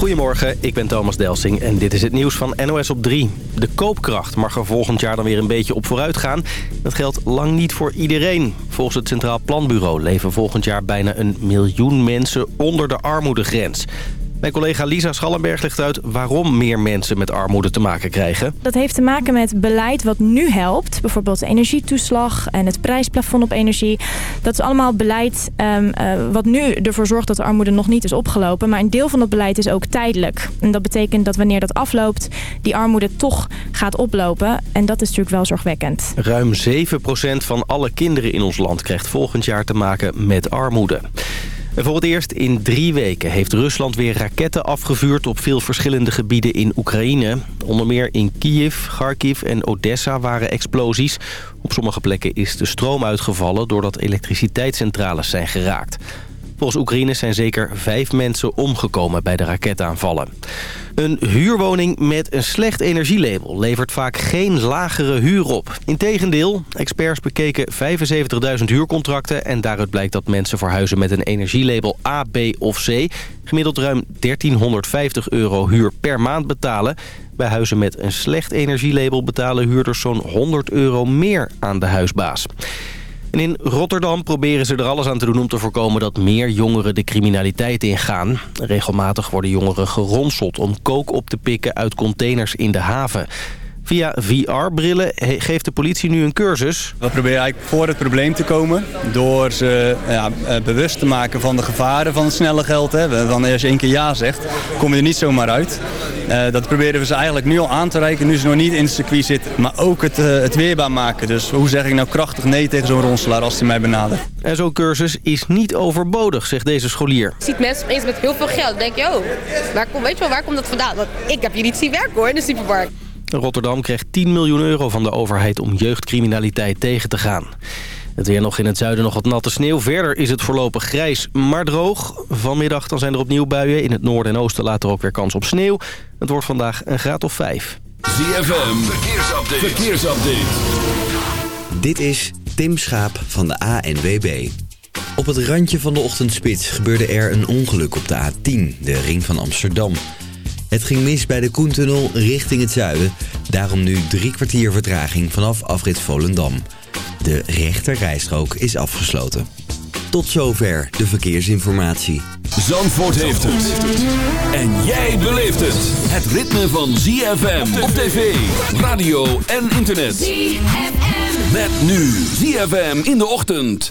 Goedemorgen, ik ben Thomas Delsing en dit is het nieuws van NOS op 3. De koopkracht mag er volgend jaar dan weer een beetje op vooruit gaan. Dat geldt lang niet voor iedereen. Volgens het Centraal Planbureau leven volgend jaar bijna een miljoen mensen onder de armoedegrens. Mijn collega Lisa Schallenberg legt uit waarom meer mensen met armoede te maken krijgen. Dat heeft te maken met beleid wat nu helpt. Bijvoorbeeld de energietoeslag en het prijsplafond op energie. Dat is allemaal beleid um, uh, wat nu ervoor zorgt dat de armoede nog niet is opgelopen. Maar een deel van dat beleid is ook tijdelijk. En dat betekent dat wanneer dat afloopt, die armoede toch gaat oplopen. En dat is natuurlijk wel zorgwekkend. Ruim 7% van alle kinderen in ons land krijgt volgend jaar te maken met armoede. Voor het eerst in drie weken heeft Rusland weer raketten afgevuurd op veel verschillende gebieden in Oekraïne. Onder meer in Kiev, Kharkiv en Odessa waren explosies. Op sommige plekken is de stroom uitgevallen doordat elektriciteitscentrales zijn geraakt. Volgens Oekraïne zijn zeker vijf mensen omgekomen bij de raketaanvallen. Een huurwoning met een slecht energielabel levert vaak geen lagere huur op. Integendeel, experts bekeken 75.000 huurcontracten... en daaruit blijkt dat mensen voor huizen met een energielabel A, B of C... gemiddeld ruim 1350 euro huur per maand betalen. Bij huizen met een slecht energielabel betalen huurders zo'n 100 euro meer aan de huisbaas. En in Rotterdam proberen ze er alles aan te doen om te voorkomen dat meer jongeren de criminaliteit ingaan. Regelmatig worden jongeren geronseld om kook op te pikken uit containers in de haven. Via VR-brillen geeft de politie nu een cursus. We proberen eigenlijk voor het probleem te komen... door ze ja, eh, bewust te maken van de gevaren van het snelle geld. Hè. Dan als je één keer ja zegt, kom je er niet zomaar uit. Uh, dat proberen we ze eigenlijk nu al aan te reiken, nu ze nog niet in het circuit zitten. Maar ook het, uh, het weerbaar maken. Dus hoe zeg ik nou krachtig nee tegen zo'n ronselaar als hij mij benadert. En zo'n cursus is niet overbodig, zegt deze scholier. Je ziet mensen opeens met heel veel geld. Dan denk je, oh, waar, kom, weet je wel, waar komt dat vandaan? Want ik heb hier niet zien werken hoor, in de supermarkt. Rotterdam krijgt 10 miljoen euro van de overheid om jeugdcriminaliteit tegen te gaan. Het weer nog in het zuiden nog wat natte sneeuw. Verder is het voorlopig grijs, maar droog. Vanmiddag dan zijn er opnieuw buien. In het noorden en oosten later ook weer kans op sneeuw. Het wordt vandaag een graad of 5. ZFM, verkeersupdate. verkeersupdate. Dit is Tim Schaap van de ANWB. Op het randje van de ochtendspits gebeurde er een ongeluk op de A10, de ring van Amsterdam. Het ging mis bij de Koentunnel richting het zuiden. Daarom nu drie kwartier vertraging vanaf afrit Volendam. De rechterrijstrook is afgesloten. Tot zover de verkeersinformatie. Zandvoort heeft het. En jij beleeft het. Het ritme van ZFM op tv, radio en internet. ZFM. Met nu ZFM in de ochtend.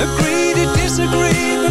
Agree to disagree,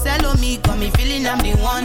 Cause hello me, got me feeling I'm the one.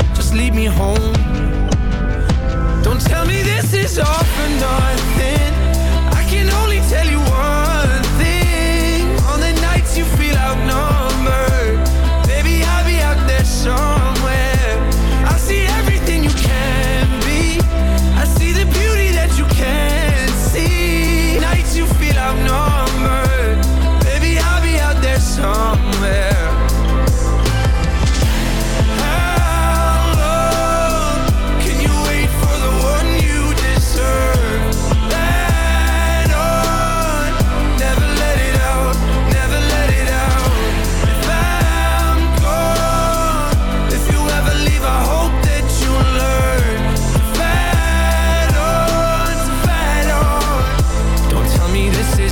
lead me home. Don't tell me this is all for nothing. I can only tell you one thing. On the nights you feel outnumbered,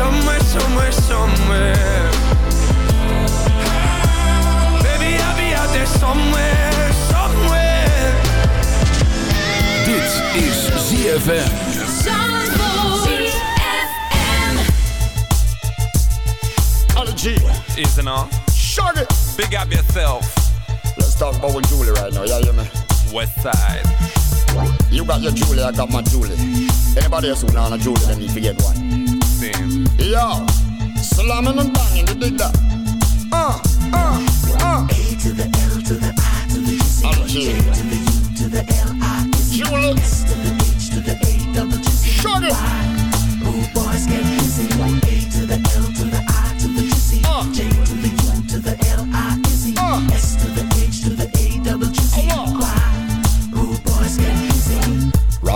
Somewhere, somewhere, somewhere. Baby, I'll be out there somewhere, somewhere. Dit is ZFM. Ali G is an all. Shut it. Big up yourself. Let's talk about with Julie right now. Yeah, hear me? West side. You got your Julie, I got my Julie. Anybody else who want a Julie, then need to get one. Yo, slamming and banging, you dig that? Uh, uh, uh. A to the L to the I to the G. Ali G. to the U to the L I is. S to the H to the A double G. Shut it. Rude boys get busy. A to the L to the I to the G. J to the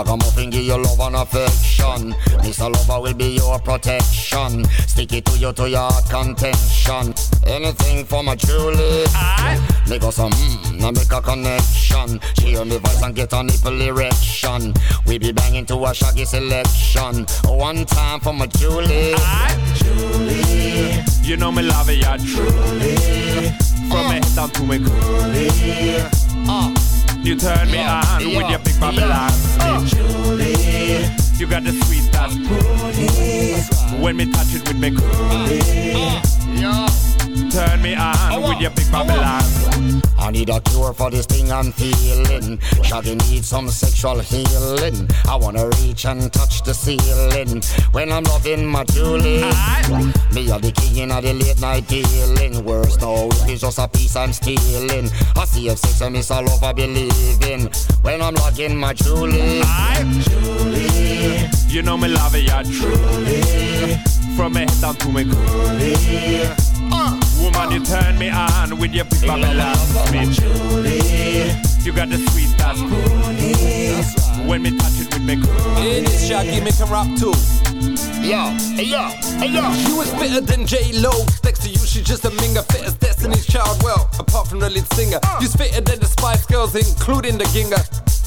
Ragamuffin give you love and affection. Mr. Lover will be your protection. Stick it to you to your contention. Anything for my Julie. Make us some mm, now make a connection. She hear me voice and get a nipple erection. We be banging to a shaggy selection. One time for my Julie. Julie. You know me love it, yeah, truly. From me head down to me coolie. Uh, you turn me on with your big Babylon bitch. You got the sweet coolie. When me touch it with me coolie. Turn me on with your big Babylon. I need a cure for this thing I'm feeling. Shaggy needs some sexual healing. I wanna reach and touch the ceiling when I'm loving my Julie. Me are the king of the late night dealing. Worse no, it's just a piece I'm stealing. I see if sex and miss all over believing when I'm loving my Julie. Julie, you know me love it, yeah, truly. From me head down to me coolie. Uh, you turn me on with your big Babylon bitch. You got the sweet that's coolie. When me touch it with me coolie. Hey, this Shaggy make him rap too. Yo, hey yo, hey yo. You is fitter than J Lo. Next to you, she's just a minger. Fit as Destiny's Child. Well, apart from the lead singer, you's fitter than the Spice Girls, including the Ginger.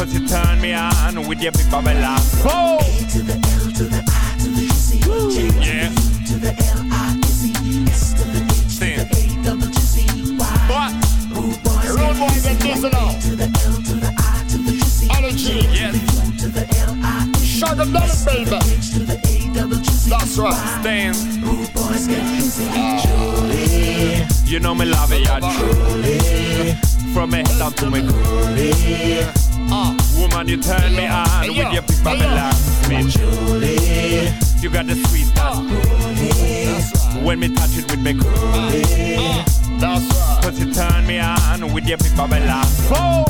Cause you turn me on with your big Babylon. Oh! A to the L to the I to the C J Yeah. to the L I Z E S to the H to the A double G C Y. What? Rude boys Rude boys get this now. To the L to the I to the G C Energy. Yes. To the L I Z E Shut them down, baby. H to the A double G C That's right. Stand. Rude boys get busy. Julie, You know me love it, yeah, truly. From me head down to me coolie. Uh, woman, you turn me on with your big Babylon bitch. You got the sweet that's When me touch it with me coolie. That's right. Cause you turn me on with your big Babylon. Oh!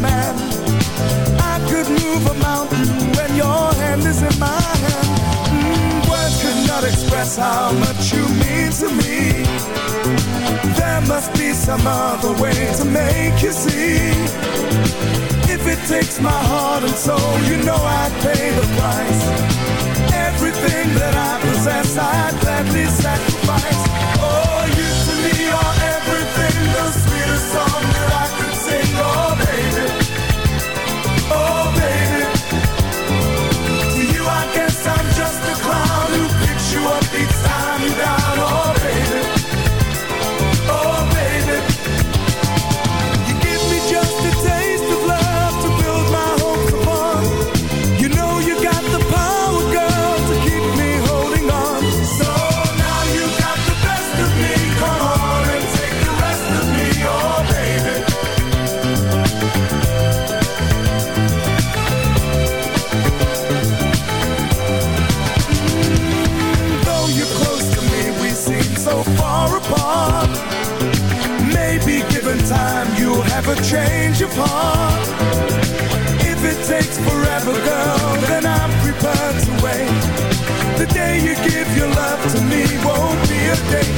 man. I could move a mountain when your hand is in my hand. Mm, words could not express how much you mean to me. There must be some other way to make you see. If it takes my heart and soul, you know I'd pay the price. Everything that I possess, I gladly sacrifice. birthday.